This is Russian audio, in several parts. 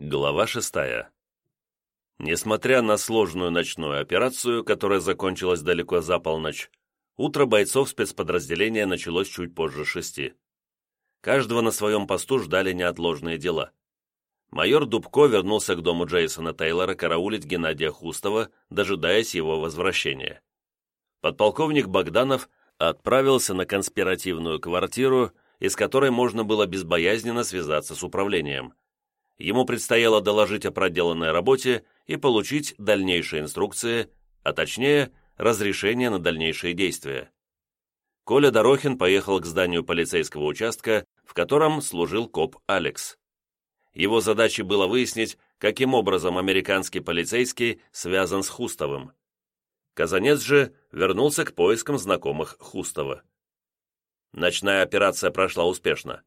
Глава шестая. Несмотря на сложную ночную операцию, которая закончилась далеко за полночь, утро бойцов спецподразделения началось чуть позже шести. Каждого на своем посту ждали неотложные дела. Майор Дубко вернулся к дому Джейсона Тейлора караулить Геннадия Хустова, дожидаясь его возвращения. Подполковник Богданов отправился на конспиративную квартиру, из которой можно было безбоязненно связаться с управлением – ему предстояло доложить о проделанной работе и получить дальнейшие инструкции, а точнее, разрешение на дальнейшие действия. Коля Дорохин поехал к зданию полицейского участка, в котором служил коп Алекс. Его задачей было выяснить, каким образом американский полицейский связан с Хустовым. Казанец же вернулся к поискам знакомых Хустова. Ночная операция прошла успешно.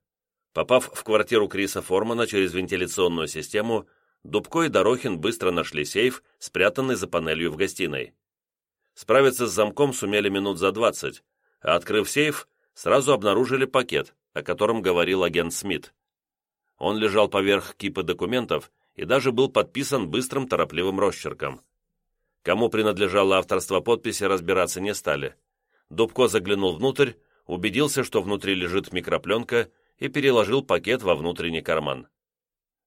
Попав в квартиру Криса Формана через вентиляционную систему, Дубко и Дорохин быстро нашли сейф, спрятанный за панелью в гостиной. Справиться с замком сумели минут за 20, а открыв сейф, сразу обнаружили пакет, о котором говорил агент Смит. Он лежал поверх кипа документов и даже был подписан быстрым торопливым росчерком. Кому принадлежало авторство подписи, разбираться не стали. Дубко заглянул внутрь, убедился, что внутри лежит микропленка и переложил пакет во внутренний карман.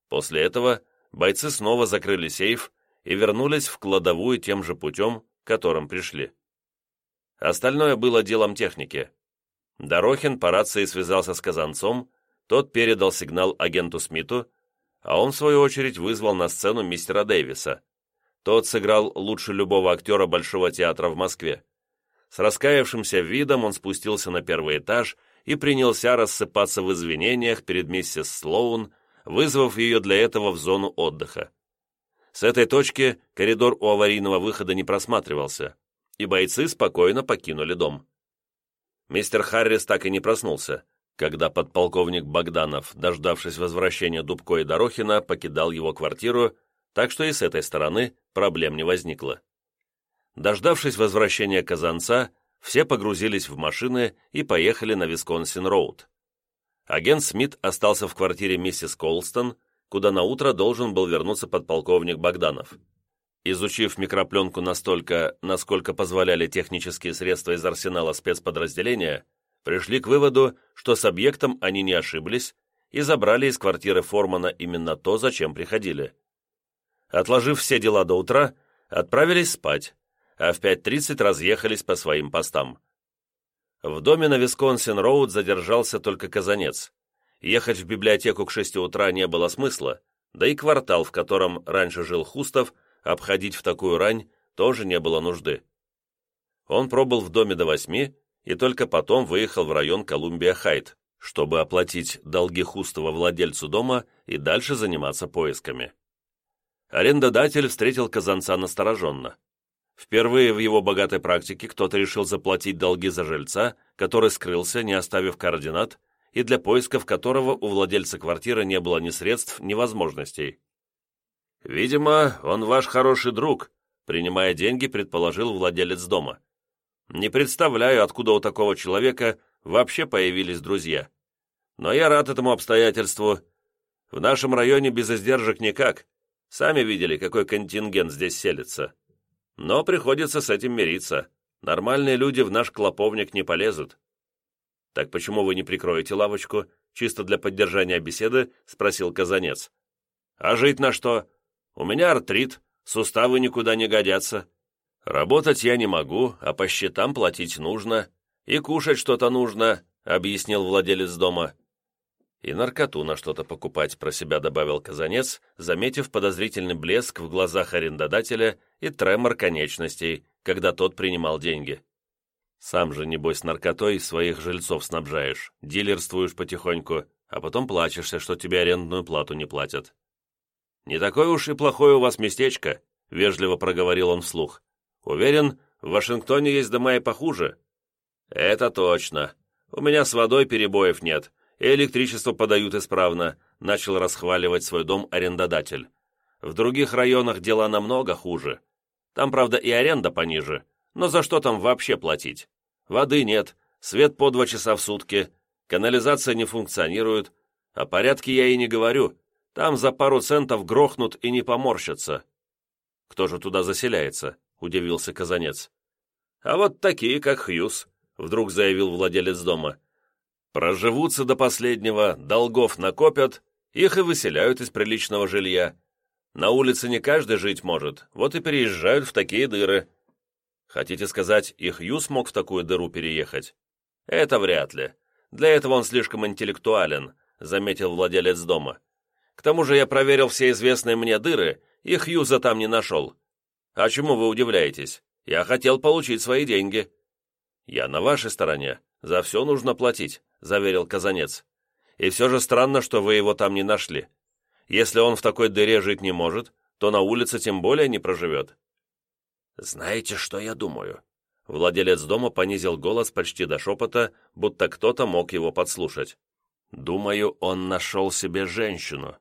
После этого бойцы снова закрыли сейф и вернулись в кладовую тем же путем, которым пришли. Остальное было делом техники. Дорохин по рации связался с Казанцом, тот передал сигнал агенту Смиту, а он, в свою очередь, вызвал на сцену мистера Дэвиса. Тот сыграл лучше любого актера Большого театра в Москве. С раскаявшимся видом он спустился на первый этаж и принялся рассыпаться в извинениях перед миссис Слоун, вызвав ее для этого в зону отдыха. С этой точки коридор у аварийного выхода не просматривался, и бойцы спокойно покинули дом. Мистер Харрис так и не проснулся, когда подполковник Богданов, дождавшись возвращения Дубко и Дорохина, покидал его квартиру, так что и с этой стороны проблем не возникло. Дождавшись возвращения Казанца, все погрузились в машины и поехали на Висконсин-Роуд. Агент Смит остался в квартире миссис Колстон, куда на утро должен был вернуться подполковник Богданов. Изучив микропленку настолько, насколько позволяли технические средства из арсенала спецподразделения, пришли к выводу, что с объектом они не ошиблись и забрали из квартиры Формана именно то, зачем приходили. Отложив все дела до утра, отправились спать, а в 5.30 разъехались по своим постам. В доме на Висконсин-Роуд задержался только Казанец. Ехать в библиотеку к 6 утра не было смысла, да и квартал, в котором раньше жил Хустов, обходить в такую рань тоже не было нужды. Он пробыл в доме до восьми и только потом выехал в район Колумбия-Хайт, чтобы оплатить долги Хустова владельцу дома и дальше заниматься поисками. Арендодатель встретил Казанца настороженно. Впервые в его богатой практике кто-то решил заплатить долги за жильца, который скрылся, не оставив координат, и для поисков которого у владельца квартиры не было ни средств, ни возможностей. «Видимо, он ваш хороший друг», принимая деньги, предположил владелец дома. «Не представляю, откуда у такого человека вообще появились друзья. Но я рад этому обстоятельству. В нашем районе без издержек никак. Сами видели, какой контингент здесь селится». Но приходится с этим мириться. Нормальные люди в наш клоповник не полезут. Так почему вы не прикроете лавочку? Чисто для поддержания беседы спросил Казанец. А жить на что? У меня артрит, суставы никуда не годятся. Работать я не могу, а по счетам платить нужно. И кушать что-то нужно, объяснил владелец дома. И наркоту на что-то покупать, про себя добавил Казанец, заметив подозрительный блеск в глазах арендодателя и тремор конечностей, когда тот принимал деньги. Сам же, небось, наркотой своих жильцов снабжаешь, дилерствуешь потихоньку, а потом плачешься, что тебе арендную плату не платят. «Не такое уж и плохое у вас местечко», — вежливо проговорил он вслух. «Уверен, в Вашингтоне есть дома и похуже». «Это точно. У меня с водой перебоев нет, и электричество подают исправно», — начал расхваливать свой дом арендодатель. «В других районах дела намного хуже. Там, правда, и аренда пониже, но за что там вообще платить? Воды нет, свет по два часа в сутки, канализация не функционирует, о порядке я и не говорю, Там за пару центов грохнут и не поморщатся». «Кто же туда заселяется?» — удивился Казанец. «А вот такие, как Хьюз», — вдруг заявил владелец дома. «Проживутся до последнего, долгов накопят, их и выселяют из приличного жилья. На улице не каждый жить может, вот и переезжают в такие дыры». «Хотите сказать, и Хьюз мог в такую дыру переехать?» «Это вряд ли. Для этого он слишком интеллектуален», — заметил владелец дома. «К тому же я проверил все известные мне дыры, и Хьюза там не нашел. А чему вы удивляетесь? Я хотел получить свои деньги». «Я на вашей стороне. За все нужно платить», — заверил Казанец. «И все же странно, что вы его там не нашли. Если он в такой дыре жить не может, то на улице тем более не проживет». «Знаете, что я думаю?» Владелец дома понизил голос почти до шепота, будто кто-то мог его подслушать. «Думаю, он нашел себе женщину».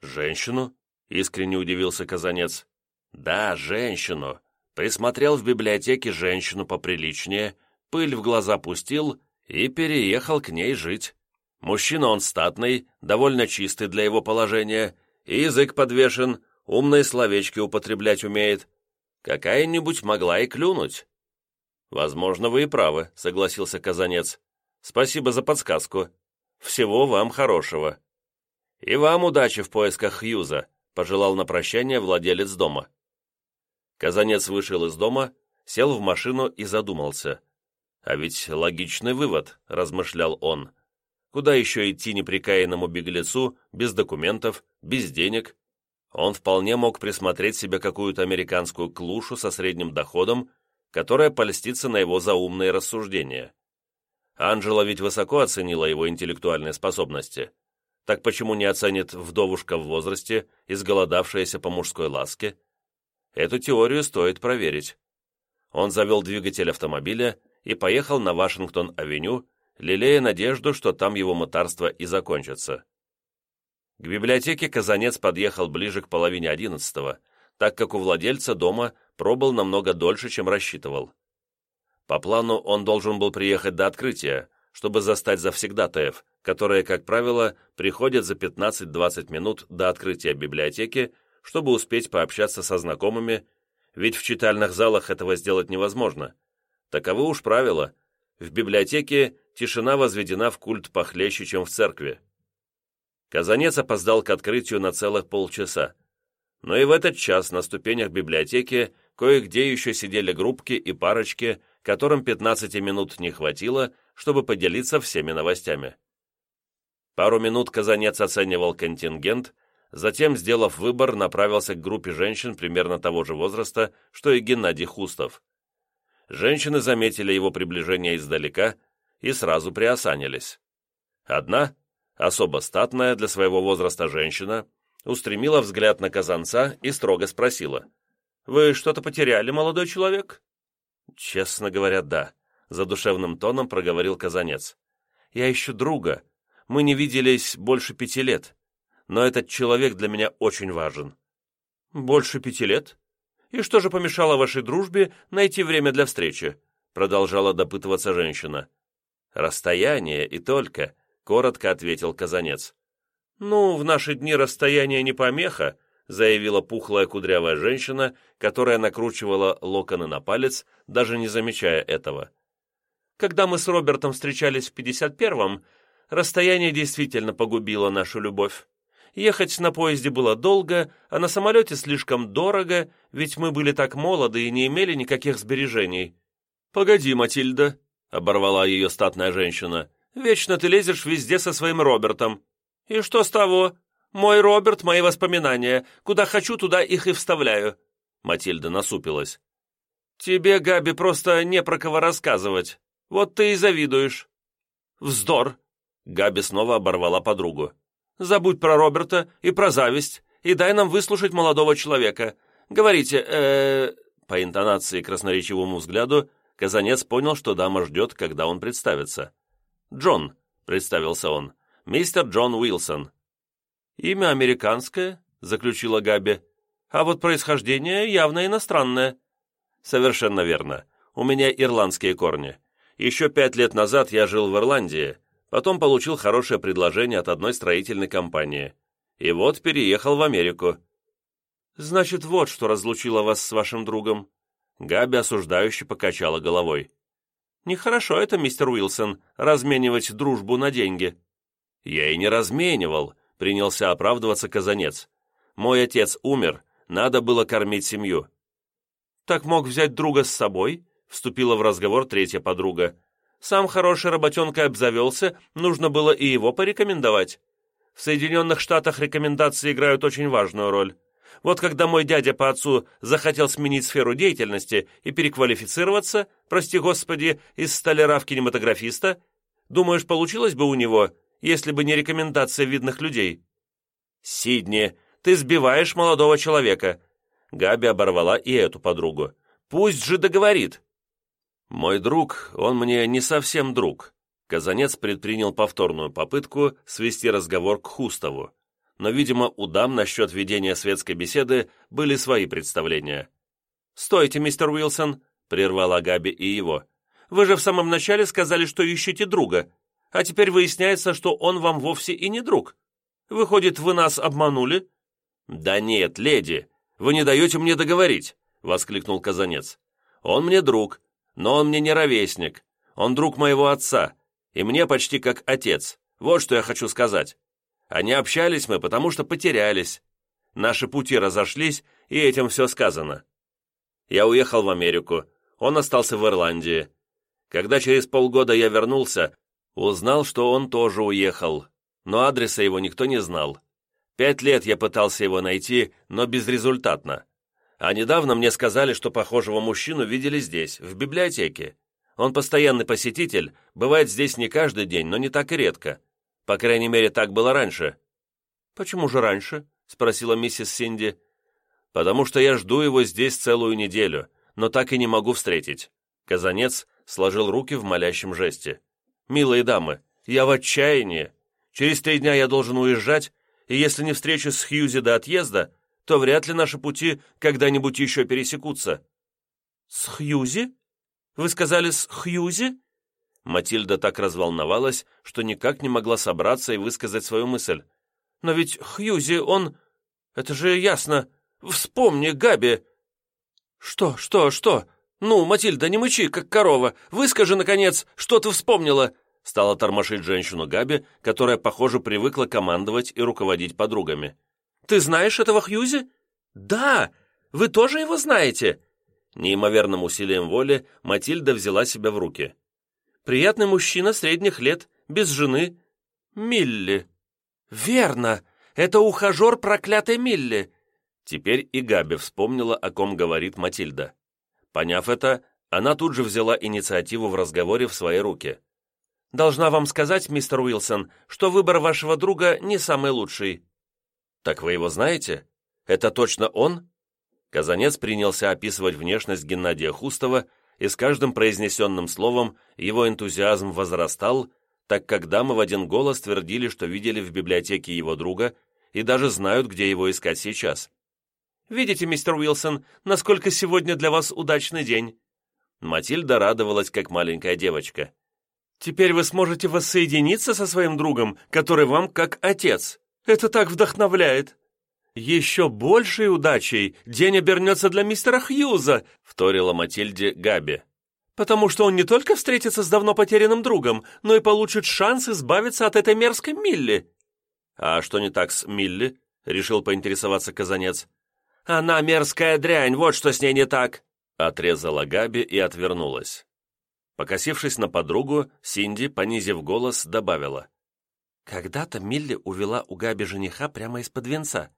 «Женщину?» — искренне удивился Казанец. «Да, женщину. Присмотрел в библиотеке женщину поприличнее, пыль в глаза пустил и переехал к ней жить. Мужчина он статный, довольно чистый для его положения, и язык подвешен, умные словечки употреблять умеет. Какая-нибудь могла и клюнуть». «Возможно, вы и правы», — согласился Казанец. «Спасибо за подсказку. Всего вам хорошего». «И вам удачи в поисках Хьюза», — пожелал на прощание владелец дома. Казанец вышел из дома, сел в машину и задумался. «А ведь логичный вывод», — размышлял он. «Куда еще идти неприкаянному беглецу, без документов, без денег?» Он вполне мог присмотреть себе какую-то американскую клушу со средним доходом, которая польстится на его заумные рассуждения. Анжела ведь высоко оценила его интеллектуальные способности. Так почему не оценит вдовушка в возрасте, изголодавшаяся по мужской ласке, Эту теорию стоит проверить. Он завел двигатель автомобиля и поехал на Вашингтон-авеню, лелея надежду, что там его мытарство и закончится. К библиотеке Казанец подъехал ближе к половине одиннадцатого, так как у владельца дома пробыл намного дольше, чем рассчитывал. По плану он должен был приехать до открытия, чтобы застать завсегдатаев, которые, как правило, приходят за 15-20 минут до открытия библиотеки чтобы успеть пообщаться со знакомыми, ведь в читальных залах этого сделать невозможно. Таковы уж правила. В библиотеке тишина возведена в культ похлеще, чем в церкви. Казанец опоздал к открытию на целых полчаса. Но и в этот час на ступенях библиотеки кое-где еще сидели группки и парочки, которым 15 минут не хватило, чтобы поделиться всеми новостями. Пару минут Казанец оценивал контингент, Затем, сделав выбор, направился к группе женщин примерно того же возраста, что и Геннадий Хустов. Женщины заметили его приближение издалека и сразу приосанились. Одна, особо статная для своего возраста женщина, устремила взгляд на казанца и строго спросила. «Вы что-то потеряли, молодой человек?» «Честно говоря, да», — задушевным тоном проговорил казанец. «Я ищу друга. Мы не виделись больше пяти лет но этот человек для меня очень важен». «Больше пяти лет? И что же помешало вашей дружбе найти время для встречи?» продолжала допытываться женщина. «Расстояние и только», — коротко ответил Казанец. «Ну, в наши дни расстояние не помеха», заявила пухлая кудрявая женщина, которая накручивала локоны на палец, даже не замечая этого. «Когда мы с Робертом встречались в 51-м, расстояние действительно погубило нашу любовь. Ехать на поезде было долго, а на самолете слишком дорого, ведь мы были так молоды и не имели никаких сбережений. «Погоди, Матильда», — оборвала ее статная женщина, «вечно ты лезешь везде со своим Робертом». «И что с того? Мой Роберт — мои воспоминания. Куда хочу, туда их и вставляю». Матильда насупилась. «Тебе, Габи, просто не про кого рассказывать. Вот ты и завидуешь». «Вздор!» Габи снова оборвала подругу. Забудь про Роберта и про зависть, и дай нам выслушать молодого человека. Говорите, э, По интонации и красноречивому взгляду Казанец понял, что дама ждет, когда он представится. «Джон», — представился он, — «мистер Джон Уилсон». «Имя американское», — заключила Габи, «а вот происхождение явно иностранное». «Совершенно верно. У меня ирландские корни. Еще пять лет назад я жил в Ирландии, Потом получил хорошее предложение от одной строительной компании. И вот переехал в Америку. Значит, вот что разлучило вас с вашим другом. Габи осуждающе покачала головой. Нехорошо это, мистер Уилсон, разменивать дружбу на деньги. Я и не разменивал, принялся оправдываться Казанец. Мой отец умер, надо было кормить семью. Так мог взять друга с собой, вступила в разговор третья подруга. Сам хороший работенка обзавелся, нужно было и его порекомендовать. В Соединенных Штатах рекомендации играют очень важную роль. Вот когда мой дядя по отцу захотел сменить сферу деятельности и переквалифицироваться, прости господи, из столяра в кинематографиста, думаешь, получилось бы у него, если бы не рекомендация видных людей? Сидни, ты сбиваешь молодого человека. Габи оборвала и эту подругу. Пусть же договорит. Мой друг, он мне не совсем друг. Казанец предпринял повторную попытку свести разговор к Хустову но, видимо, у дам насчет ведения светской беседы были свои представления. «Стойте, мистер Уилсон!» — прервала Габи и его. «Вы же в самом начале сказали, что ищете друга, а теперь выясняется, что он вам вовсе и не друг. Выходит, вы нас обманули?» «Да нет, леди, вы не даете мне договорить!» — воскликнул Казанец. «Он мне друг, но он мне не ровесник. Он друг моего отца, и мне почти как отец. Вот что я хочу сказать. А не общались мы, потому что потерялись. Наши пути разошлись, и этим все сказано. Я уехал в Америку, он остался в Ирландии. Когда через полгода я вернулся, узнал, что он тоже уехал, но адреса его никто не знал. Пять лет я пытался его найти, но безрезультатно. А недавно мне сказали, что похожего мужчину видели здесь, в библиотеке. Он постоянный посетитель, бывает здесь не каждый день, но не так и редко. По крайней мере, так было раньше». «Почему же раньше?» — спросила миссис Синди. «Потому что я жду его здесь целую неделю, но так и не могу встретить». Казанец сложил руки в молящем жесте. «Милые дамы, я в отчаянии. Через три дня я должен уезжать, и если не встречусь с Хьюзи до отъезда, то вряд ли наши пути когда-нибудь еще пересекутся». «С Хьюзи? Вы сказали с Хьюзи?» Матильда так разволновалась, что никак не могла собраться и высказать свою мысль. «Но ведь Хьюзи, он... Это же ясно. Вспомни, Габи!» «Что, что, что? Ну, Матильда, не мычи, как корова. Выскажи, наконец, что ты вспомнила!» Стала тормошить женщину Габи, которая, похоже, привыкла командовать и руководить подругами. «Ты знаешь этого Хьюзи?» «Да! Вы тоже его знаете?» Неимоверным усилием воли Матильда взяла себя в руки. Приятный мужчина средних лет, без жены. Милли. Верно, это ухажер проклятой Милли. Теперь и Габи вспомнила, о ком говорит Матильда. Поняв это, она тут же взяла инициативу в разговоре в свои руки. «Должна вам сказать, мистер Уилсон, что выбор вашего друга не самый лучший». «Так вы его знаете? Это точно он?» Казанец принялся описывать внешность Геннадия Хустова и с каждым произнесенным словом его энтузиазм возрастал, так как дамы в один голос твердили, что видели в библиотеке его друга и даже знают, где его искать сейчас. «Видите, мистер Уилсон, насколько сегодня для вас удачный день?» Матильда радовалась, как маленькая девочка. «Теперь вы сможете воссоединиться со своим другом, который вам как отец. Это так вдохновляет!» «Еще большей удачей день обернется для мистера Хьюза», — вторила Матильде Габи. «Потому что он не только встретится с давно потерянным другом, но и получит шанс избавиться от этой мерзкой Милли». «А что не так с Милли?» — решил поинтересоваться Казанец. «Она мерзкая дрянь, вот что с ней не так!» Отрезала Габи и отвернулась. Покосившись на подругу, Синди, понизив голос, добавила. «Когда-то Милли увела у Габи жениха прямо из-под венца.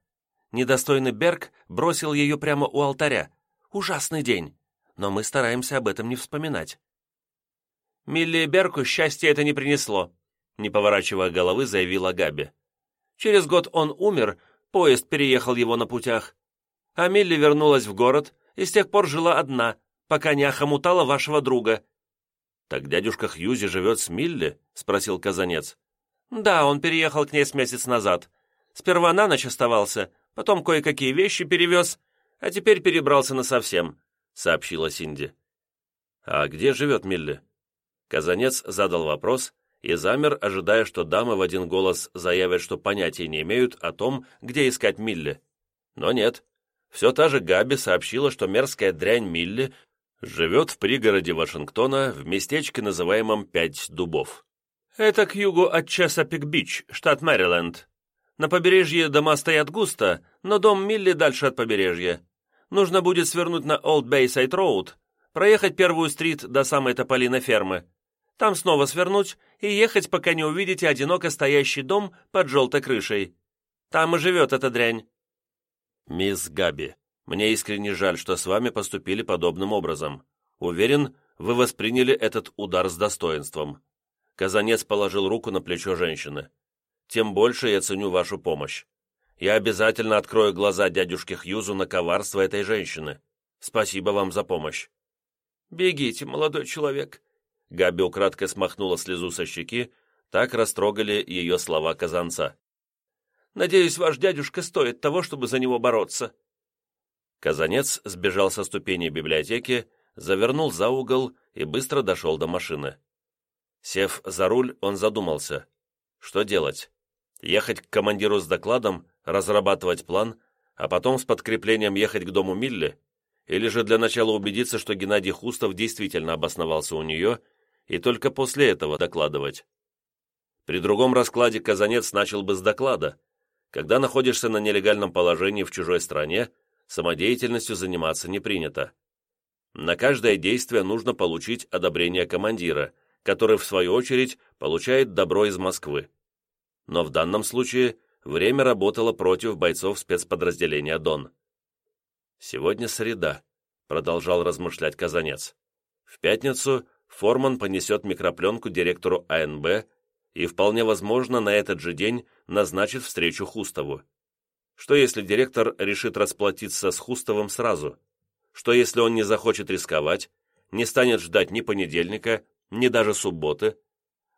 Недостойный Берг бросил ее прямо у алтаря. Ужасный день. Но мы стараемся об этом не вспоминать. Милли Берку счастье это не принесло, не поворачивая головы, заявила Габи. Через год он умер, поезд переехал его на путях. А Милли вернулась в город и с тех пор жила одна, пока не охомутала вашего друга. «Так дядюшка Хьюзи живет с Милли?» — спросил Казанец. «Да, он переехал к ней с месяц назад. Сперва на ночь оставался, потом кое-какие вещи перевез, а теперь перебрался насовсем», — сообщила Синди. «А где живет Милли?» Казанец задал вопрос, и замер, ожидая, что дамы в один голос заявят, что понятия не имеют о том, где искать Милли. Но нет. Все та же Габи сообщила, что мерзкая дрянь Милли живет в пригороде Вашингтона в местечке, называемом Пять Дубов. Это к югу от Чесапик-Бич, штат Мэриленд. На побережье дома стоят густо, но дом Милли дальше от побережья. Нужно будет свернуть на Олд Бейсайд Роуд, проехать первую стрит до самой тополиной фермы. Там снова свернуть и ехать, пока не увидите одиноко стоящий дом под желтой крышей. Там и живет эта дрянь. Мисс Габи, мне искренне жаль, что с вами поступили подобным образом. Уверен, вы восприняли этот удар с достоинством. Казанец положил руку на плечо женщины. Тем больше я ценю вашу помощь. Я обязательно открою глаза дядюшке Хьюзу на коварство этой женщины. Спасибо вам за помощь. Бегите, молодой человек, Габи украдкой смахнула слезу со щеки, так растрогали ее слова казанца. «Надеюсь, ваш дядюшка стоит того, чтобы за него бороться». Казанец сбежал со ступеней библиотеки, завернул за угол и быстро дошел до машины. Сев за руль, он задумался. Что делать? Ехать к командиру с докладом, разрабатывать план, а потом с подкреплением ехать к дому Милли? Или же для начала убедиться, что Геннадий Хустов действительно обосновался у нее и только после этого докладывать. При другом раскладе Казанец начал бы с доклада. Когда находишься на нелегальном положении в чужой стране, самодеятельностью заниматься не принято. На каждое действие нужно получить одобрение командира, который, в свою очередь, получает добро из Москвы. Но в данном случае время работало против бойцов спецподразделения «Дон». «Сегодня среда», — продолжал размышлять Казанец. «В пятницу Форман понесет микропленку директору АНБ и, вполне возможно, на этот же день назначит встречу Хустову. Что если директор решит расплатиться с Хустовым сразу? Что если он не захочет рисковать, не станет ждать ни понедельника, ни даже субботы,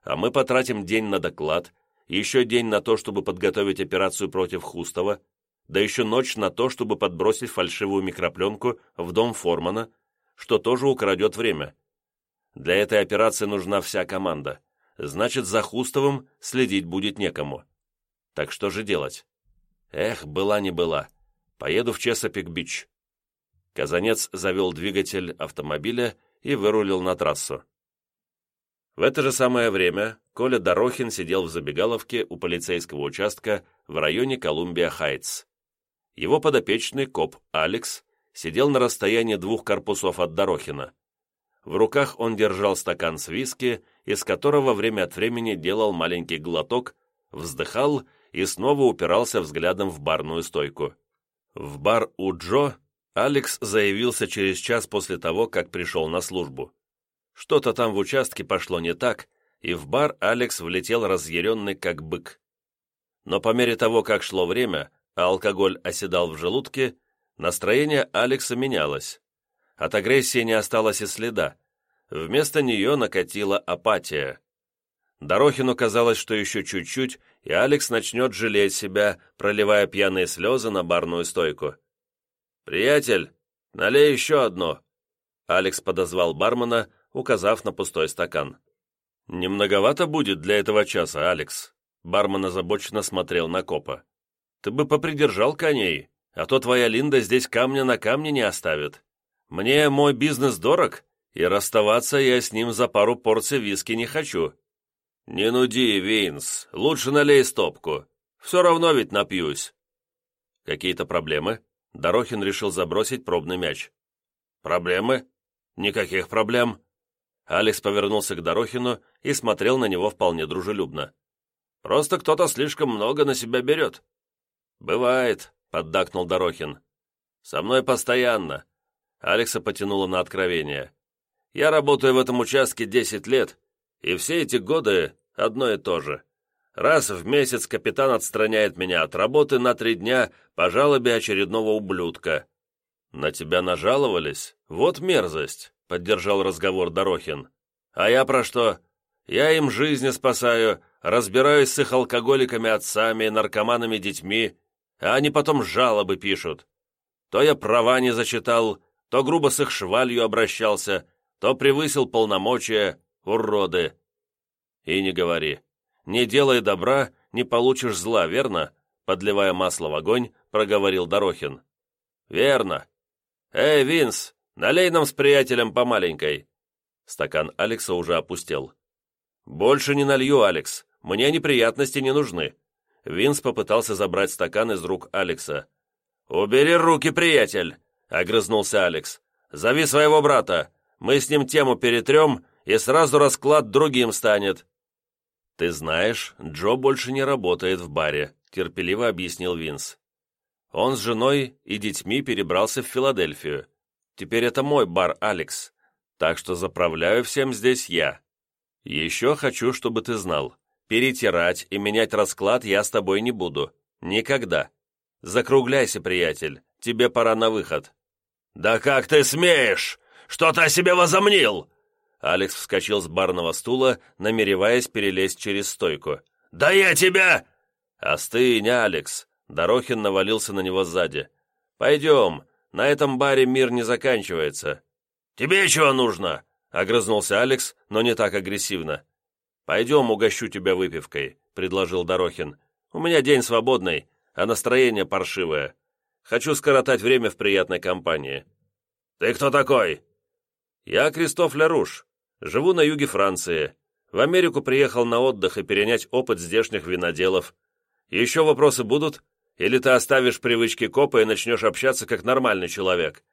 а мы потратим день на доклад, еще день на то, чтобы подготовить операцию против Хустова, да еще ночь на то, чтобы подбросить фальшивую микропленку в дом Формана, что тоже украдет время. Для этой операции нужна вся команда. Значит, за Хустовым следить будет некому. Так что же делать? Эх, была не была. Поеду в Чесапик-Бич. Казанец завел двигатель автомобиля и вырулил на трассу. В это же самое время Коля Дорохин сидел в забегаловке у полицейского участка в районе Колумбия-Хайтс. Его подопечный коп Алекс сидел на расстоянии двух корпусов от Дорохина. В руках он держал стакан с виски, из которого время от времени делал маленький глоток, вздыхал и снова упирался взглядом в барную стойку. В бар у Джо Алекс заявился через час после того, как пришел на службу. Что-то там в участке пошло не так, и в бар Алекс влетел разъяренный как бык. Но по мере того, как шло время, а алкоголь оседал в желудке, настроение Алекса менялось. От агрессии не осталось и следа. Вместо нее накатила апатия. Дорохину казалось, что еще чуть-чуть, и Алекс начнет жалеть себя, проливая пьяные слезы на барную стойку. «Приятель, налей еще одно!» Алекс подозвал бармена, указав на пустой стакан. «Не многовато будет для этого часа, Алекс?» Бармен озабоченно смотрел на копа. «Ты бы попридержал коней, а то твоя Линда здесь камня на камне не оставит». Мне мой бизнес дорог, и расставаться я с ним за пару порций виски не хочу. Не нуди, Винс, лучше налей стопку. Все равно ведь напьюсь. Какие-то проблемы? Дорохин решил забросить пробный мяч. Проблемы? Никаких проблем. Алекс повернулся к Дорохину и смотрел на него вполне дружелюбно. «Просто кто-то слишком много на себя берет». «Бывает», — поддакнул Дорохин. «Со мной постоянно. Алекса потянуло на откровение. «Я работаю в этом участке 10 лет, и все эти годы одно и то же. Раз в месяц капитан отстраняет меня от работы на три дня по жалобе очередного ублюдка». «На тебя нажаловались? Вот мерзость», — поддержал разговор Дорохин. «А я про что? Я им жизни спасаю, разбираюсь с их алкоголиками отцами и наркоманами детьми, а они потом жалобы пишут. То я права не зачитал, то грубо с их швалью обращался, то превысил полномочия, уроды. И не говори. Не делай добра, не получишь зла, верно? Подливая масло в огонь, проговорил Дорохин. Верно. Эй, Винс, налей нам с приятелем по маленькой. Стакан Алекса уже опустел. «Больше не налью, Алекс. Мне неприятности не нужны». Винс попытался забрать стакан из рук Алекса. «Убери руки, приятель!» — огрызнулся Алекс. «Зови своего брата. Мы с ним тему перетрем, и сразу расклад другим станет». «Ты знаешь, Джо больше не работает в баре», — терпеливо объяснил Винс. «Он с женой и детьми перебрался в Филадельфию. Теперь это мой бар, Алекс, так что заправляю всем здесь я. Еще хочу, чтобы ты знал, перетирать и менять расклад я с тобой не буду. Никогда. Закругляйся, приятель, тебе пора на выход». «Да как ты смеешь? Что ты о себе возомнил?» Алекс вскочил с барного стула, намереваясь перелезть через стойку. «Да я тебя...» «Остынь, Алекс!» Дорохин навалился на него сзади. «Пойдем, на этом баре мир не заканчивается». «Тебе чего нужно?» Огрызнулся Алекс, но не так агрессивно. «Пойдем, угощу тебя выпивкой», — предложил Дорохин. «У меня день свободный, а настроение паршивое. Хочу скоротать время в приятной компании». «Ты кто такой?» «Я Кристоф Ляруш. Живу на юге Франции. В Америку приехал на отдых и перенять опыт здешних виноделов. Еще вопросы будут? Или ты оставишь привычки копа и начнешь общаться как нормальный человек?»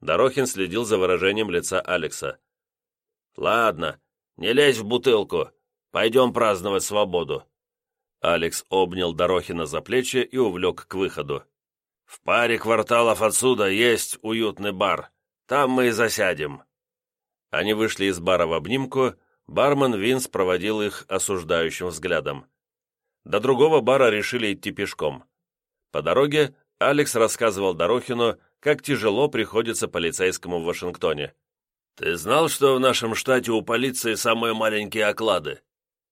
Дорохин следил за выражением лица Алекса. «Ладно, не лезь в бутылку. Пойдем праздновать свободу». Алекс обнял Дорохина за плечи и увлек к выходу. «В паре кварталов отсюда есть уютный бар. Там мы и засядем». Они вышли из бара в обнимку, бармен Винс проводил их осуждающим взглядом. До другого бара решили идти пешком. По дороге Алекс рассказывал Дорохину, как тяжело приходится полицейскому в Вашингтоне. «Ты знал, что в нашем штате у полиции самые маленькие оклады?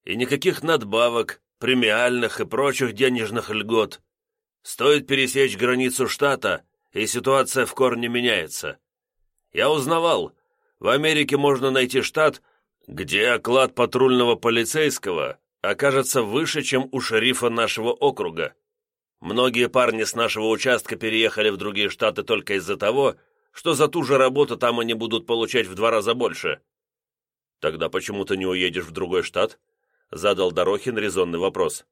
И никаких надбавок, премиальных и прочих денежных льгот. Стоит пересечь границу штата, и ситуация в корне меняется. Я узнавал, в Америке можно найти штат, где оклад патрульного полицейского окажется выше, чем у шерифа нашего округа. Многие парни с нашего участка переехали в другие штаты только из-за того, что за ту же работу там они будут получать в два раза больше. Тогда почему ты не уедешь в другой штат? Задал Дорохин резонный вопрос.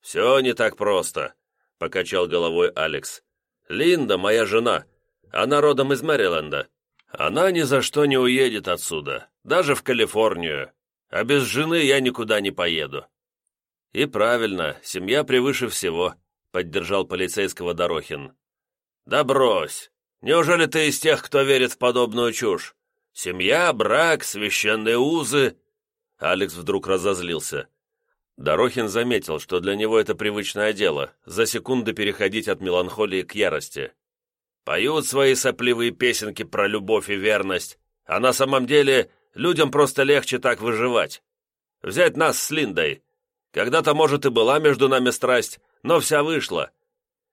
Все не так просто, покачал головой Алекс. Линда, моя жена, она родом из Мэриленда. Она ни за что не уедет отсюда, даже в Калифорнию. А без жены я никуда не поеду. И правильно, семья превыше всего, поддержал полицейского Дорохин. Да брось, Неужели ты из тех, кто верит в подобную чушь? Семья, брак, священные узы...» Алекс вдруг разозлился. Дорохин заметил, что для него это привычное дело, за секунды переходить от меланхолии к ярости. «Поют свои сопливые песенки про любовь и верность, а на самом деле людям просто легче так выживать. Взять нас с Линдой. Когда-то, может, и была между нами страсть, но вся вышла.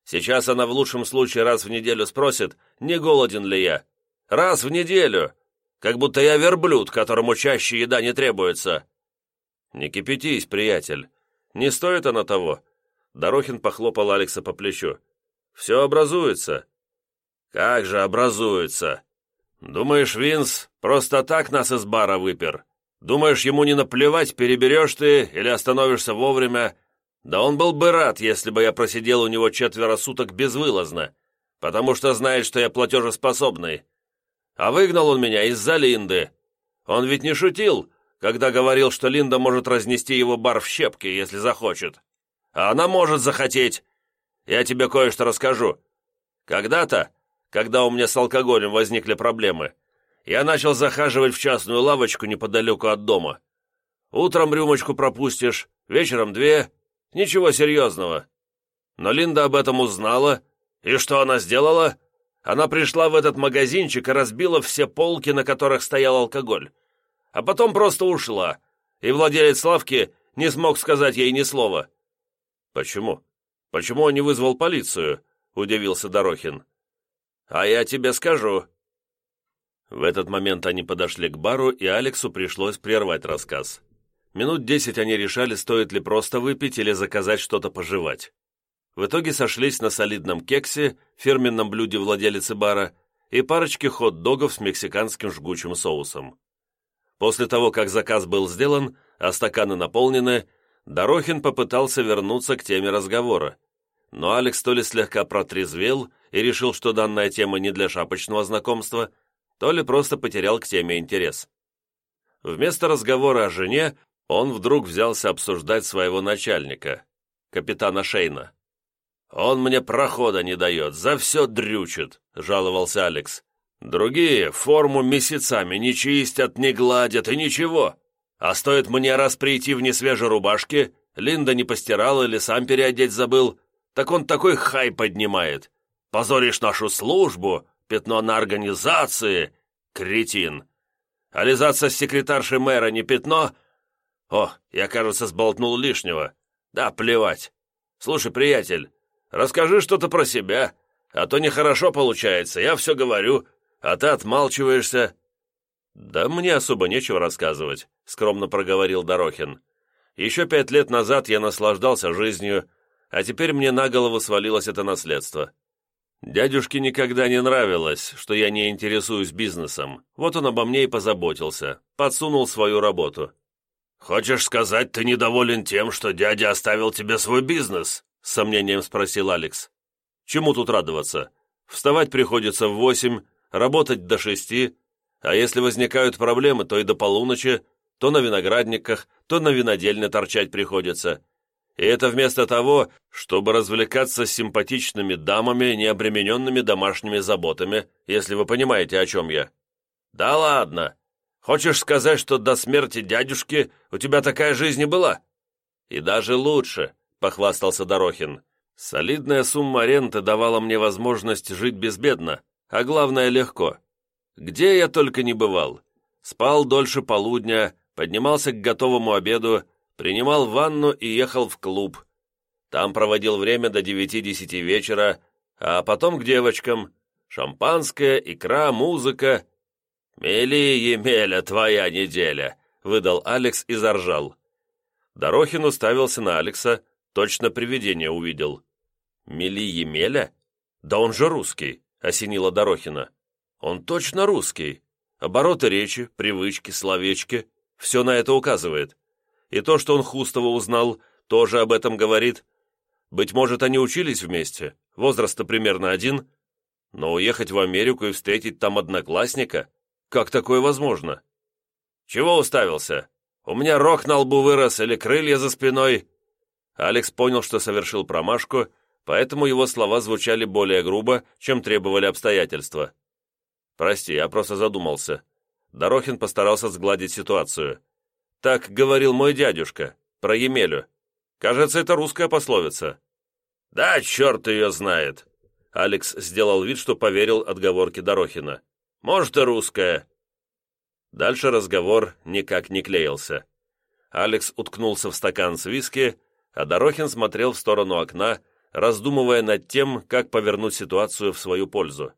Сейчас она в лучшем случае раз в неделю спросит, не голоден ли я. Раз в неделю. Как будто я верблюд, которому чаще еда не требуется. Не кипятись, приятель. Не стоит она того. Дорохин похлопал Алекса по плечу. Все образуется. Как же образуется? Думаешь, Винс просто так нас из бара выпер? Думаешь, ему не наплевать, переберешь ты или остановишься вовремя, да он был бы рад, если бы я просидел у него четверо суток безвылазно, потому что знает, что я платежеспособный. А выгнал он меня из-за Линды. Он ведь не шутил, когда говорил, что Линда может разнести его бар в щепки, если захочет. А она может захотеть. Я тебе кое-что расскажу. Когда-то, когда у меня с алкоголем возникли проблемы, я начал захаживать в частную лавочку неподалеку от дома. Утром рюмочку пропустишь, вечером две, Ничего серьезного. Но Линда об этом узнала, и что она сделала? Она пришла в этот магазинчик и разбила все полки, на которых стоял алкоголь. А потом просто ушла, и владелец лавки не смог сказать ей ни слова. «Почему? Почему он не вызвал полицию?» – удивился Дорохин. «А я тебе скажу». В этот момент они подошли к бару, и Алексу пришлось прервать рассказ. Минут десять они решали, стоит ли просто выпить или заказать что-то пожевать. В итоге сошлись на солидном кексе, фирменном блюде владелицы бара, и парочке хот-догов с мексиканским жгучим соусом. После того, как заказ был сделан, а стаканы наполнены, Дорохин попытался вернуться к теме разговора. Но Алекс то ли слегка протрезвел и решил, что данная тема не для шапочного знакомства, то ли просто потерял к теме интерес. Вместо разговора о жене он вдруг взялся обсуждать своего начальника, капитана Шейна. «Он мне прохода не дает, за все дрючит», — жаловался Алекс. «Другие форму месяцами не чистят, не гладят и ничего. А стоит мне раз прийти в несвежей рубашке, Линда не постирала или сам переодеть забыл, так он такой хай поднимает. Позоришь нашу службу, пятно на организации, кретин. А лизаться с секретаршей мэра не пятно? О, я, кажется, сболтнул лишнего. Да, плевать. Слушай, приятель, Расскажи что-то про себя, а то нехорошо получается, я все говорю, а ты отмалчиваешься». «Да мне особо нечего рассказывать», — скромно проговорил Дорохин. «Еще пять лет назад я наслаждался жизнью, а теперь мне на голову свалилось это наследство. Дядюшке никогда не нравилось, что я не интересуюсь бизнесом. Вот он обо мне и позаботился, подсунул свою работу». «Хочешь сказать, ты недоволен тем, что дядя оставил тебе свой бизнес?» с сомнением спросил Алекс. «Чему тут радоваться? Вставать приходится в восемь, работать до шести, а если возникают проблемы, то и до полуночи, то на виноградниках, то на винодельне торчать приходится. И это вместо того, чтобы развлекаться с симпатичными дамами, не обремененными домашними заботами, если вы понимаете, о чем я». «Да ладно! Хочешь сказать, что до смерти дядюшки у тебя такая жизнь и была?» «И даже лучше похвастался Дорохин. «Солидная сумма ренты давала мне возможность жить безбедно, а главное, легко. Где я только не бывал. Спал дольше полудня, поднимался к готовому обеду, принимал ванну и ехал в клуб. Там проводил время до девяти-десяти вечера, а потом к девочкам. Шампанское, икра, музыка. «Мели, Емеля, твоя неделя!» — выдал Алекс и заржал. Дорохин уставился на Алекса, Точно привидение увидел. Мели Емеля? Да он же русский, осенила Дорохина. Он точно русский. Обороты речи, привычки, словечки. Все на это указывает. И то, что он Хустова узнал, тоже об этом говорит. Быть может, они учились вместе, возраст-то примерно один. Но уехать в Америку и встретить там одноклассника? Как такое возможно? Чего уставился? У меня рог на лбу вырос или крылья за спиной? Алекс понял, что совершил промашку, поэтому его слова звучали более грубо, чем требовали обстоятельства. «Прости, я просто задумался». Дорохин постарался сгладить ситуацию. «Так говорил мой дядюшка, про Емелю. Кажется, это русская пословица». «Да, черт ее знает!» Алекс сделал вид, что поверил отговорке Дорохина. «Может, и русская». Дальше разговор никак не клеился. Алекс уткнулся в стакан с виски, а Дорохин смотрел в сторону окна, раздумывая над тем, как повернуть ситуацию в свою пользу.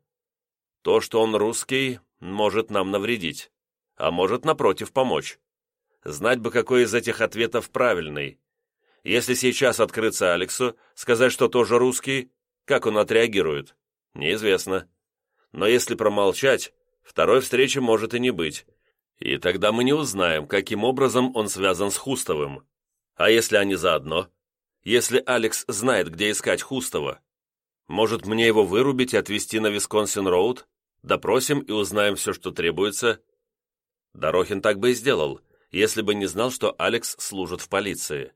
То, что он русский, может нам навредить, а может, напротив, помочь. Знать бы, какой из этих ответов правильный. Если сейчас открыться Алексу, сказать, что тоже русский, как он отреагирует, неизвестно. Но если промолчать, второй встречи может и не быть, и тогда мы не узнаем, каким образом он связан с Хустовым. А если они заодно? Если Алекс знает, где искать Хустова? Может, мне его вырубить и отвезти на Висконсин-Роуд? Допросим и узнаем все, что требуется?» Дорохин так бы и сделал, если бы не знал, что Алекс служит в полиции.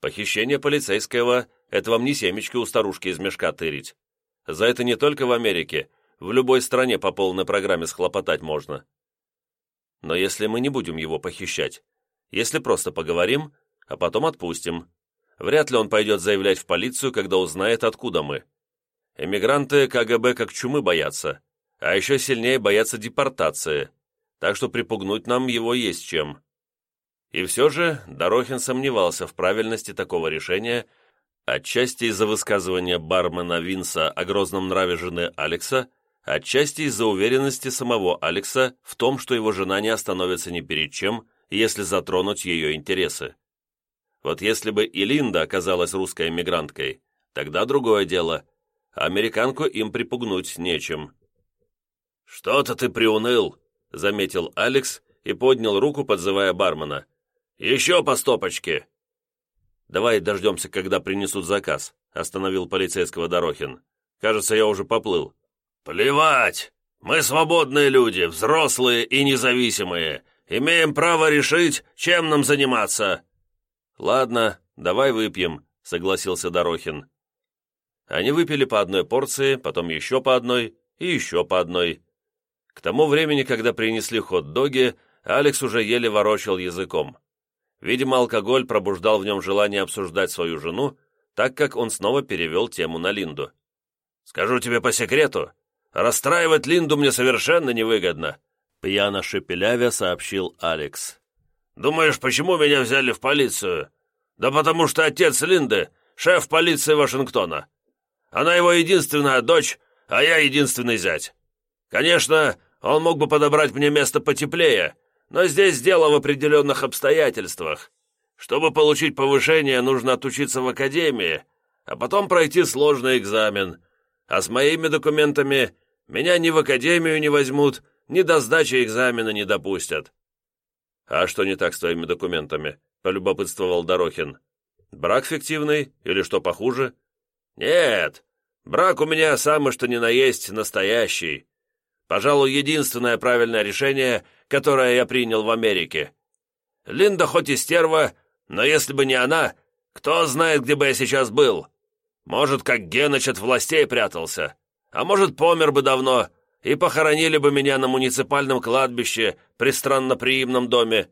Похищение полицейского — это вам не семечки у старушки из мешка тырить. За это не только в Америке, в любой стране по полной программе схлопотать можно. Но если мы не будем его похищать, если просто поговорим, а потом отпустим. Вряд ли он пойдет заявлять в полицию, когда узнает, откуда мы. Эмигранты КГБ как чумы боятся, а еще сильнее боятся депортации, так что припугнуть нам его есть чем. И все же Дорохин сомневался в правильности такого решения, отчасти из-за высказывания бармена Винса о грозном нраве жены Алекса, отчасти из-за уверенности самого Алекса в том, что его жена не остановится ни перед чем если затронуть ее интересы. Вот если бы и Линда оказалась русской эмигранткой, тогда другое дело. Американку им припугнуть нечем. «Что-то ты приуныл», — заметил Алекс и поднял руку, подзывая бармена. «Еще по стопочке!» «Давай дождемся, когда принесут заказ», — остановил полицейского Дорохин. «Кажется, я уже поплыл». «Плевать! Мы свободные люди, взрослые и независимые. Имеем право решить, чем нам заниматься». «Ладно, давай выпьем», — согласился Дорохин. Они выпили по одной порции, потом еще по одной и еще по одной. К тому времени, когда принесли хот-доги, Алекс уже еле ворочал языком. Видимо, алкоголь пробуждал в нем желание обсуждать свою жену, так как он снова перевел тему на Линду. «Скажу тебе по секрету, расстраивать Линду мне совершенно невыгодно», пьяно шепелявя сообщил Алекс. «Думаешь, почему меня взяли в полицию? Да потому что отец Линды — шеф полиции Вашингтона. Она его единственная дочь, а я единственный зять. Конечно, он мог бы подобрать мне место потеплее, но здесь дело в определенных обстоятельствах. Чтобы получить повышение, нужно отучиться в академии, а потом пройти сложный экзамен. А с моими документами меня ни в академию не возьмут, ни до сдачи экзамена не допустят». «А что не так с твоими документами?» — полюбопытствовал Дорохин. «Брак фиктивный или что похуже?» «Нет, брак у меня самый что ни на есть настоящий. Пожалуй, единственное правильное решение, которое я принял в Америке. Линда хоть и стерва, но если бы не она, кто знает, где бы я сейчас был. Может, как Геныч от властей прятался, а может, помер бы давно, и похоронили бы меня на муниципальном кладбище при странноприимном доме».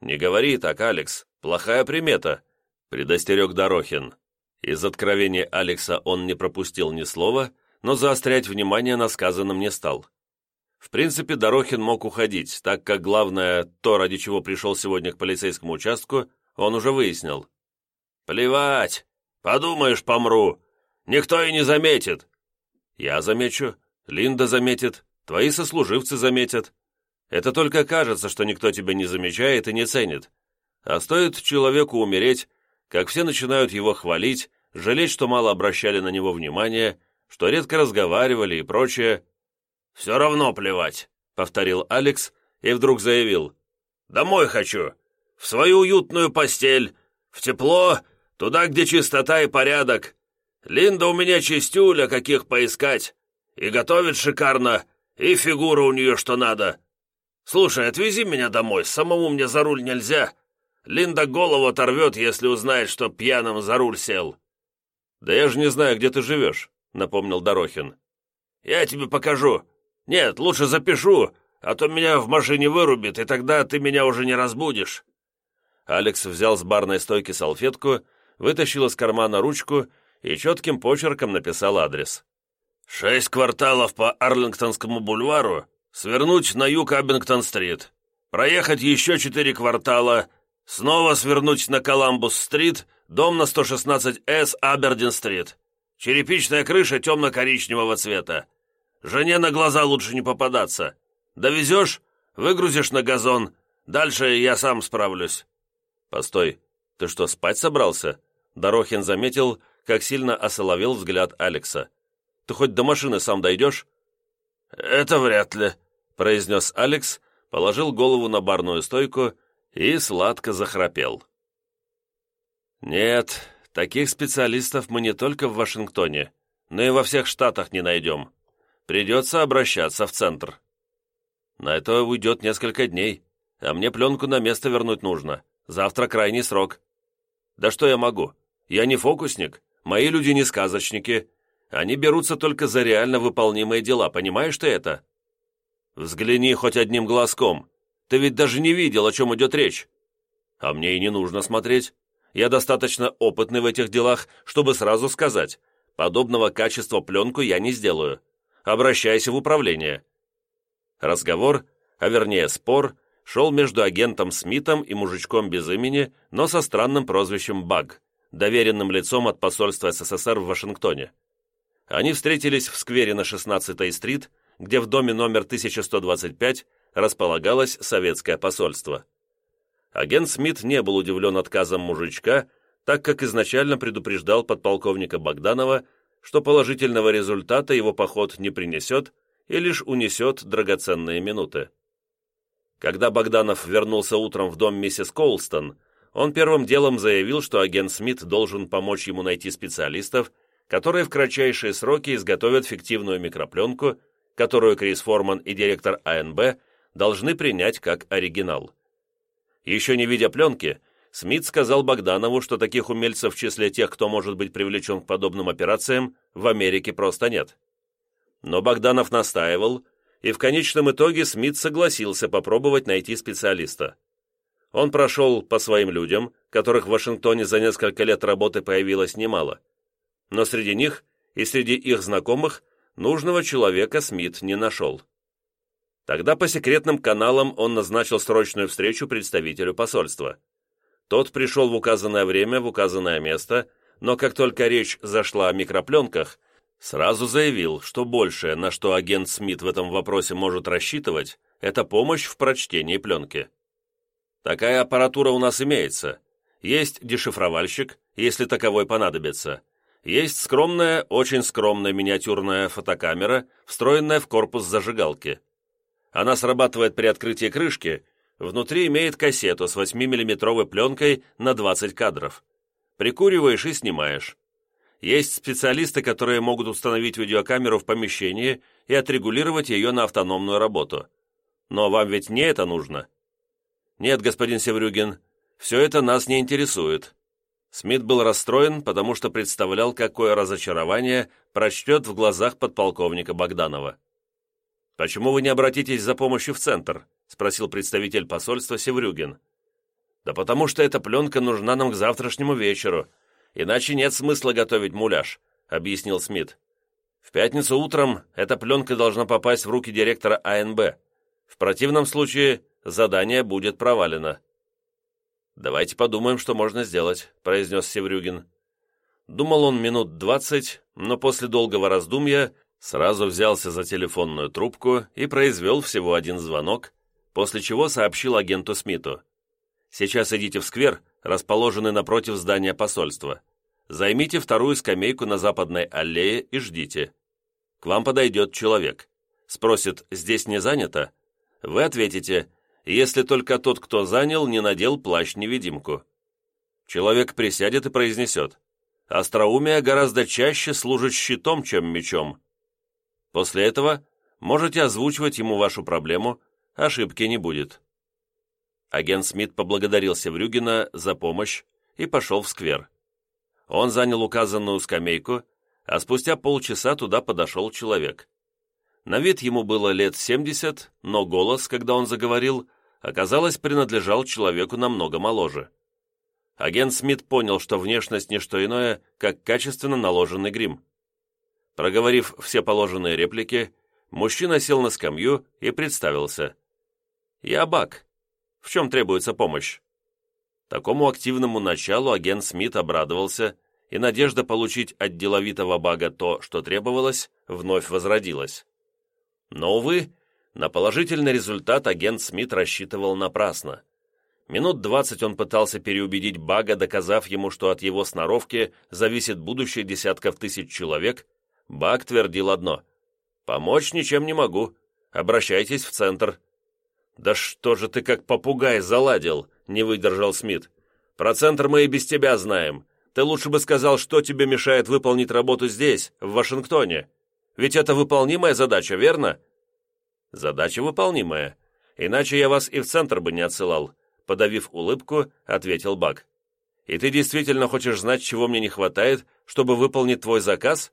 «Не говори так, Алекс, плохая примета», — предостерег Дорохин. Из откровения Алекса он не пропустил ни слова, но заострять внимание на сказанном не стал. В принципе, Дорохин мог уходить, так как главное, то, ради чего пришел сегодня к полицейскому участку, он уже выяснил. «Плевать! Подумаешь, помру! Никто и не заметит!» «Я замечу, Линда заметит, твои сослуживцы заметят. Это только кажется, что никто тебя не замечает и не ценит. А стоит человеку умереть, как все начинают его хвалить, жалеть, что мало обращали на него внимания, что редко разговаривали и прочее. «Все равно плевать», — повторил Алекс и вдруг заявил. «Домой хочу, в свою уютную постель, в тепло, туда, где чистота и порядок. Линда у меня чистюля, каких поискать, и готовит шикарно, и фигура у нее что надо. Слушай, отвези меня домой, самому мне за руль нельзя. Линда голову оторвет, если узнает, что пьяным за руль сел». «Да я же не знаю, где ты живешь», — напомнил Дорохин. «Я тебе покажу. Нет, лучше запишу, а то меня в машине вырубит, и тогда ты меня уже не разбудишь». Алекс взял с барной стойки салфетку, вытащил из кармана ручку и четким почерком написал адрес. «Шесть кварталов по Арлингтонскому бульвару, свернуть на юг Аббингтон-стрит, проехать еще четыре квартала, снова свернуть на Коламбус-стрит Дом на 116С, Абердин-стрит. Черепичная крыша темно-коричневого цвета. Жене на глаза лучше не попадаться. Довезешь, выгрузишь на газон. Дальше я сам справлюсь». «Постой, ты что, спать собрался?» Дорохин заметил, как сильно осоловел взгляд Алекса. «Ты хоть до машины сам дойдешь?» «Это вряд ли», — произнес Алекс, положил голову на барную стойку и сладко захрапел. «Нет, таких специалистов мы не только в Вашингтоне, но и во всех штатах не найдем. Придется обращаться в центр. На это уйдет несколько дней, а мне пленку на место вернуть нужно. Завтра крайний срок. Да что я могу? Я не фокусник, мои люди не сказочники. Они берутся только за реально выполнимые дела, понимаешь ты это? Взгляни хоть одним глазком. Ты ведь даже не видел, о чем идет речь. А мне и не нужно смотреть. Я достаточно опытный в этих делах, чтобы сразу сказать, подобного качества пленку я не сделаю. Обращайся в управление». Разговор, а вернее спор, шел между агентом Смитом и мужичком без имени, но со странным прозвищем Баг, доверенным лицом от посольства СССР в Вашингтоне. Они встретились в сквере на 16-й стрит, где в доме номер 1125 располагалось советское посольство. Агент Смит не был удивлен отказом мужичка, так как изначально предупреждал подполковника Богданова, что положительного результата его поход не принесет и лишь унесет драгоценные минуты. Когда Богданов вернулся утром в дом миссис Колстон, он первым делом заявил, что агент Смит должен помочь ему найти специалистов, которые в кратчайшие сроки изготовят фиктивную микропленку, которую Крис Форман и директор АНБ должны принять как оригинал. Еще не видя пленки, Смит сказал Богданову, что таких умельцев в числе тех, кто может быть привлечен к подобным операциям, в Америке просто нет. Но Богданов настаивал, и в конечном итоге Смит согласился попробовать найти специалиста. Он прошел по своим людям, которых в Вашингтоне за несколько лет работы появилось немало. Но среди них и среди их знакомых нужного человека Смит не нашел. Тогда по секретным каналам он назначил срочную встречу представителю посольства. Тот пришел в указанное время, в указанное место, но как только речь зашла о микропленках, сразу заявил, что большее, на что агент Смит в этом вопросе может рассчитывать, это помощь в прочтении пленки. Такая аппаратура у нас имеется. Есть дешифровальщик, если таковой понадобится. Есть скромная, очень скромная миниатюрная фотокамера, встроенная в корпус зажигалки. Она срабатывает при открытии крышки, внутри имеет кассету с 8-миллиметровой пленкой на 20 кадров. Прикуриваешь и снимаешь. Есть специалисты, которые могут установить видеокамеру в помещении и отрегулировать ее на автономную работу. Но вам ведь не это нужно. «Нет, господин Севрюгин, все это нас не интересует». Смит был расстроен, потому что представлял, какое разочарование прочтет в глазах подполковника Богданова. «Почему вы не обратитесь за помощью в центр?» — спросил представитель посольства Севрюгин. «Да потому что эта пленка нужна нам к завтрашнему вечеру, иначе нет смысла готовить муляж», — объяснил Смит. «В пятницу утром эта пленка должна попасть в руки директора АНБ. В противном случае задание будет провалено». «Давайте подумаем, что можно сделать», — произнес Севрюгин. Думал он минут двадцать, но после долгого раздумья сразу взялся за телефонную трубку и произвел всего один звонок, после чего сообщил агенту Смиту. «Сейчас идите в сквер, расположенный напротив здания посольства. Займите вторую скамейку на западной аллее и ждите. К вам подойдет человек. Спросит, здесь не занято? Вы ответите, если только тот, кто занял, не надел плащ-невидимку. Человек присядет и произнесет, «Остроумие гораздо чаще служит щитом, чем мечом». После этого можете озвучивать ему вашу проблему, ошибки не будет. Агент Смит поблагодарил Севрюгина за помощь и пошел в сквер. Он занял указанную скамейку, а спустя полчаса туда подошел человек. На вид ему было лет семьдесят, но голос, когда он заговорил, оказалось, принадлежал человеку намного моложе. Агент Смит понял, что внешность не что иное, как качественно наложенный грим. Проговорив все положенные реплики, мужчина сел на скамью и представился. «Я Бак. В чем требуется помощь?» Такому активному началу агент Смит обрадовался, и надежда получить от деловитого Бага то, что требовалось, вновь возродилась. Но, увы, на положительный результат агент Смит рассчитывал напрасно. Минут двадцать он пытался переубедить Бага, доказав ему, что от его сноровки зависит будущее десятков тысяч человек. Баг твердил одно «Помочь ничем не могу. Обращайтесь в центр». «Да что же ты как попугай заладил?» — не выдержал Смит. «Про центр мы и без тебя знаем. Ты лучше бы сказал, что тебе мешает выполнить работу здесь, в Вашингтоне. Ведь это выполнимая задача, верно?» «Задача выполнимая. Иначе я вас и в центр бы не отсылал», — подавив улыбку, ответил Бак. «И ты действительно хочешь знать, чего мне не хватает, чтобы выполнить твой заказ?»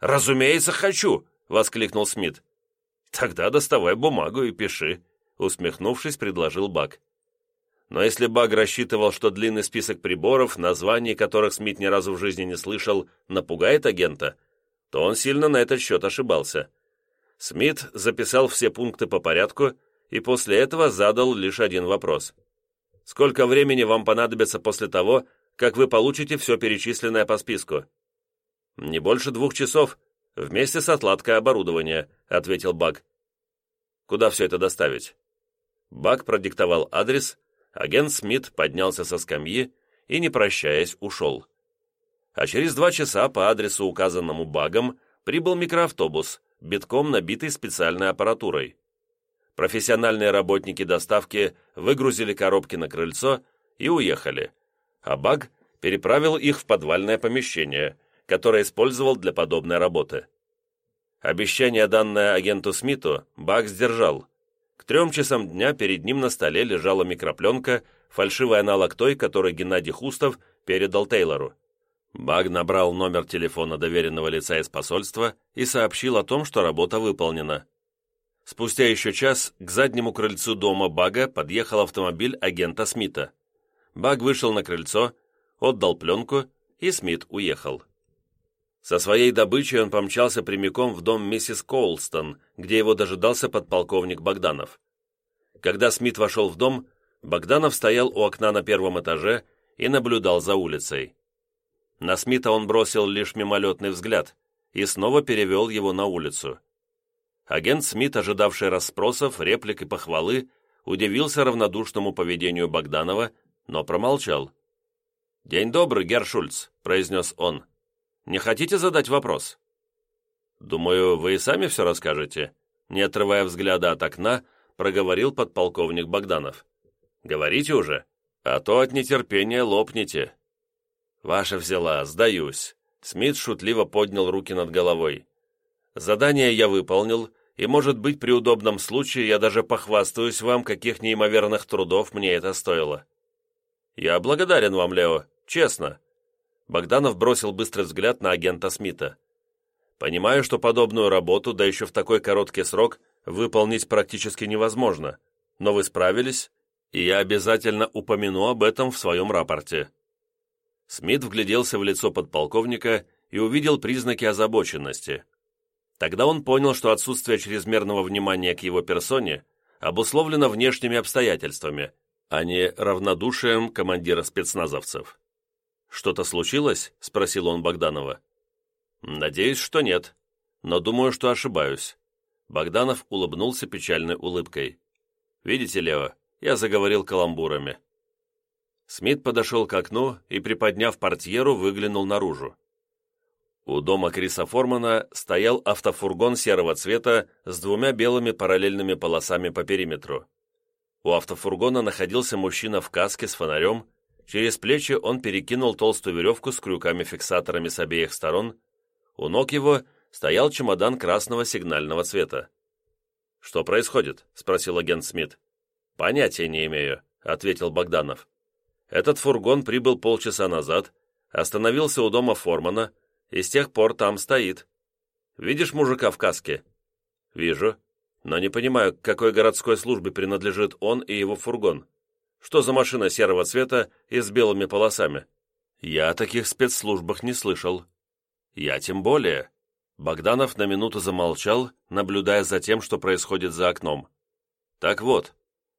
«Разумеется, хочу!» — воскликнул Смит. «Тогда доставай бумагу и пиши», — усмехнувшись, предложил Бак. Но если Баг рассчитывал, что длинный список приборов, названий которых Смит ни разу в жизни не слышал, напугает агента, то он сильно на этот счет ошибался. Смит записал все пункты по порядку и после этого задал лишь один вопрос. «Сколько времени вам понадобится после того, как вы получите все перечисленное по списку?» «Не больше двух часов, вместе с отладкой оборудования», — ответил Баг. «Куда все это доставить?» Баг продиктовал адрес, Агент Смит поднялся со скамьи и, не прощаясь, ушел. А через два часа по адресу, указанному багом, прибыл микроавтобус, битком набитый специальной аппаратурой. Профессиональные работники доставки выгрузили коробки на крыльцо и уехали, а баг переправил их в подвальное помещение, которое использовал для подобной работы. Обещание, данное агенту Смиту, Баг сдержал. К трем часам дня перед ним на столе лежала микропленка, фальшивый аналог той, которую Геннадий Хустов передал Тейлору. Баг набрал номер телефона доверенного лица из посольства и сообщил о том, что работа выполнена. Спустя еще час к заднему крыльцу дома Бага подъехал автомобиль агента Смита. Баг вышел на крыльцо, отдал пленку, и Смит уехал. Со своей добычей он помчался прямиком в дом миссис Коулстон, где его дожидался подполковник Богданов. Когда Смит вошел в дом, Богданов стоял у окна на первом этаже и наблюдал за улицей. На Смита он бросил лишь мимолетный взгляд и снова перевел его на улицу. Агент Смит, ожидавший расспросов, реплик и похвалы, удивился равнодушному поведению Богданова, но промолчал. «День добрый, Гершульц», — произнес он. «Не хотите задать вопрос?» «Думаю, вы и сами все расскажете», — не отрывая взгляда от окна, проговорил подполковник Богданов. «Говорите уже, а то от нетерпения лопнете». «Ваша взяла, сдаюсь», — Смит шутливо поднял руки над головой. «Задание я выполнил, и, может быть, при удобном случае я даже похвастаюсь вам, каких неимоверных трудов мне это стоило». «Я благодарен вам, Лео, честно». Богданов бросил быстрый взгляд на агента Смита. «Понимаю, что подобную работу, да еще в такой короткий срок, выполнить практически невозможно, но вы справились, и я обязательно упомяну об этом в своем рапорте». Смит вгляделся в лицо подполковника и увидел признаки озабоченности. Тогда он понял, что отсутствие чрезмерного внимания к его персоне обусловлено внешними обстоятельствами, а не равнодушием командира спецназовцев. «Что-то случилось?» – спросил он Богданова. «Надеюсь, что нет, но думаю, что ошибаюсь». Богданов улыбнулся печальной улыбкой. «Видите, Лео, я заговорил каламбурами». Смит подошел к окну и, приподняв портьеру, выглянул наружу. У дома Криса Формана стоял автофургон серого цвета с двумя белыми параллельными полосами по периметру. У автофургона находился мужчина в каске с фонарем, через плечи он перекинул толстую веревку с крюками-фиксаторами с обеих сторон, у ног его стоял чемодан красного сигнального цвета. «Что происходит?» — спросил агент Смит. «Понятия не имею», — ответил Богданов. «Этот фургон прибыл полчаса назад, остановился у дома Формана, и с тех пор там стоит. Видишь мужика в каске?» «Вижу, но не понимаю, к какой городской службе принадлежит он и его фургон. Что за машина серого цвета и с белыми полосами?» «Я о таких спецслужбах не слышал». «Я тем более». Богданов на минуту замолчал, наблюдая за тем, что происходит за окном. «Так вот,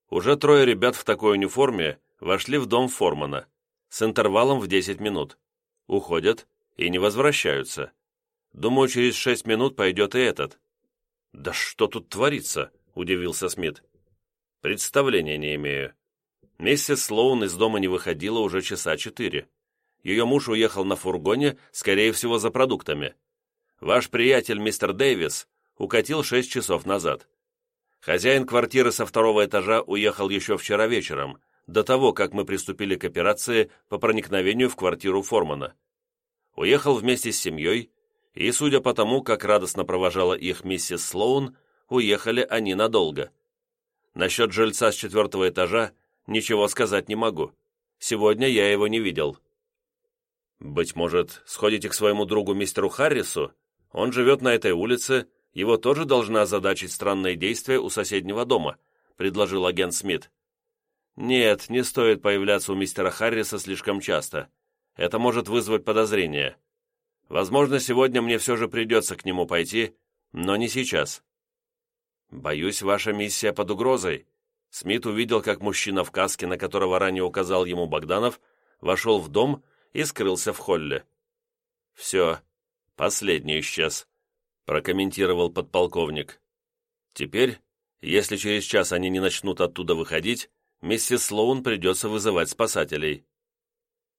уже трое ребят в такой униформе вошли в дом Формана с интервалом в 10 минут. Уходят, и не возвращаются. Думаю, через шесть минут пойдет и этот». «Да что тут творится?» – удивился Смит. «Представления не имею. Миссис Слоун из дома не выходила уже часа четыре. Ее муж уехал на фургоне, скорее всего, за продуктами. Ваш приятель, мистер Дэвис, укатил шесть часов назад. Хозяин квартиры со второго этажа уехал еще вчера вечером, до того, как мы приступили к операции по проникновению в квартиру Формана уехал вместе с семьей, и, судя по тому, как радостно провожала их миссис Слоун, уехали они надолго. Насчет жильца с четвертого этажа ничего сказать не могу. Сегодня я его не видел. Быть может, сходите к своему другу мистеру Харрису? Он живет на этой улице, его тоже должна озадачить странные действия у соседнего дома, предложил агент Смит. Нет, не стоит появляться у мистера Харриса слишком часто это может вызвать подозрения. Возможно, сегодня мне все же придется к нему пойти, но не сейчас. Боюсь, ваша миссия под угрозой. Смит увидел, как мужчина в каске, на которого ранее указал ему Богданов, вошел в дом и скрылся в холле. «Все, последний исчез», — прокомментировал подполковник. «Теперь, если через час они не начнут оттуда выходить, Миссис Слоун придется вызывать спасателей».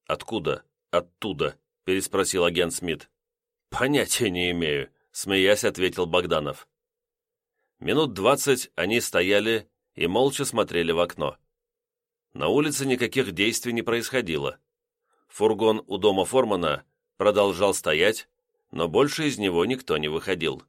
«Откуда? Оттуда?» — переспросил агент Смит. «Понятия не имею», — смеясь ответил Богданов. Минут двадцать они стояли и молча смотрели в окно. На улице никаких действий не происходило. Фургон у дома Формана продолжал стоять, но больше из него никто не выходил.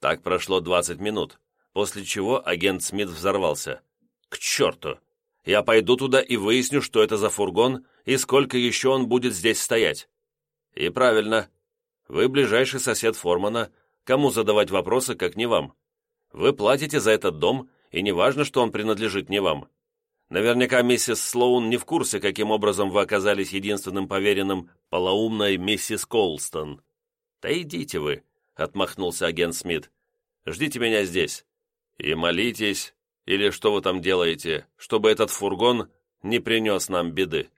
Так прошло 20 минут, после чего агент Смит взорвался. «К черту! Я пойду туда и выясню, что это за фургон и сколько еще он будет здесь стоять». «И правильно. Вы ближайший сосед Формана. Кому задавать вопросы, как не вам? Вы платите за этот дом, и не важно, что он принадлежит не вам. Наверняка миссис Слоун не в курсе, каким образом вы оказались единственным поверенным полоумной миссис Колстон. «Да идите вы», — отмахнулся агент Смит. «Ждите меня здесь. И молитесь, или что вы там делаете, чтобы этот фургон не принес нам беды».